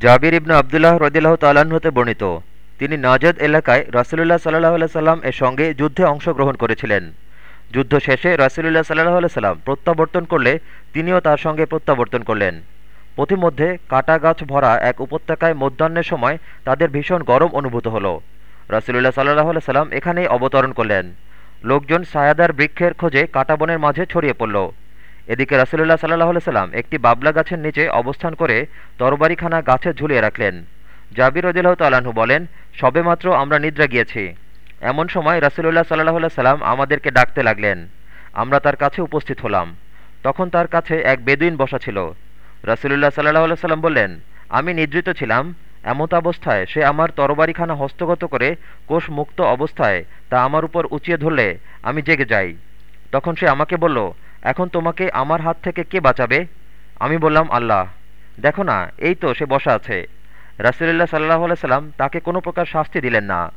জাবির ইবনু আবদুল্লাহ রদিল্লাহ তাল্লাহ্ন হতে বর্ণিত। তিনি নাজদ এলাকায় রাসুলুল্লাহ সাল্লাহ আল্লাহ সাল্লাম এর সঙ্গে যুদ্ধে অংশগ্রহণ করেছিলেন। যুদ্ধ শেষে রাসুলুল্লাহ সাল্লাহ আল্লাহ সাল্লাম প্রত্যাবর্তন করলে তিনিও তার সঙ্গে প্রত্যাবর্তন করলেন। পথিমধ্যে কাটা গাছ ভরা এক উপত্যকায় মধ্যাহ্নের সময় তাদের ভীষণ গরম অনুভূত হলো। রাসুলুল্লাহ সাল্লাহ আল্লাহ সাল্লাম এখানেই অবতরণ করলেন। লোকজন সায়াদার বৃক্ষের খোঁজে কাটা বনের মাঝে ছড়িয়ে পড়ল। এদিকে রাসুলুল্লাহ সাল্লাহ সাল্লাম একটি বাবলা গাছের নিচে অবস্থান করে তরবারিখানা গাছে ঝুলিয়ে রাখলেন। জাবির রদিল্লাহ তাল্লাহ্ন বলেন সবেমাত্র আমরা নিদ্রা গিয়েছি। এমন সময় রাসুলুল্লাহ সাল্লাহ সাল্লাম আমাদেরকে ডাকতে লাগলেন। আমরা তার কাছে উপস্থিত হলাম। তখন তার কাছে এক বেদুইন বসা ছিল। রাসুলুল্লাহ সাল্লাহ সাল্লাম বললেন, আমি নিদ্রিত ছিলাম। এমত অবস্থায় সে আমার তরবারিখানা হস্তগত করে কোষ মুক্ত অবস্থায় তা আমার উপর উঁচিয়ে ধরলে আমি জেগে যাই। তখন সে আমাকে বলল এখন তোমাকে আমার হাত থেকে কে বাঁচাবে? আমি বললাম, আল্লাহ। দেখো না, এই তো সে বসা আছে। রাসুলুল্লাহ সাল্লাহ সাল্লাম তাকে কোনো প্রকার শাস্তি দিলেন না।